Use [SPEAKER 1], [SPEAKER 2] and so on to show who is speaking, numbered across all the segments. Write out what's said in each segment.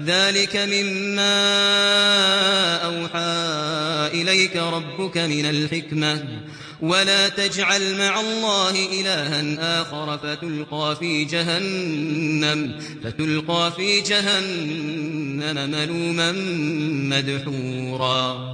[SPEAKER 1] ذلك مما أوحى إليك ربك من الحكمة. ولا تجعل مع الله إلها آخر فتلقى في جهنم فتلقى في جهنم ملوما مدحورا.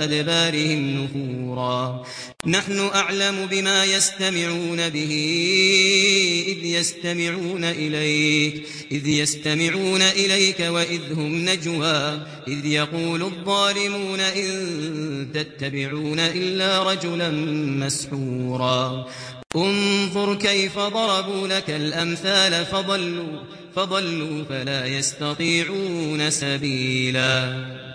[SPEAKER 1] أَدْبَارِهِمْ نُفُورًا. نحن أعلم بما يستمعون به إذ يستمعون إليك إذ يستمعون إليك وإذ هم نجوى إذ يقول الظالمون إن تتبعون إلا رجلا مسحورا. انظر كيف ضربوا لك الأمثال فضلوا فضلوا فلا يستطيعون سبيلا.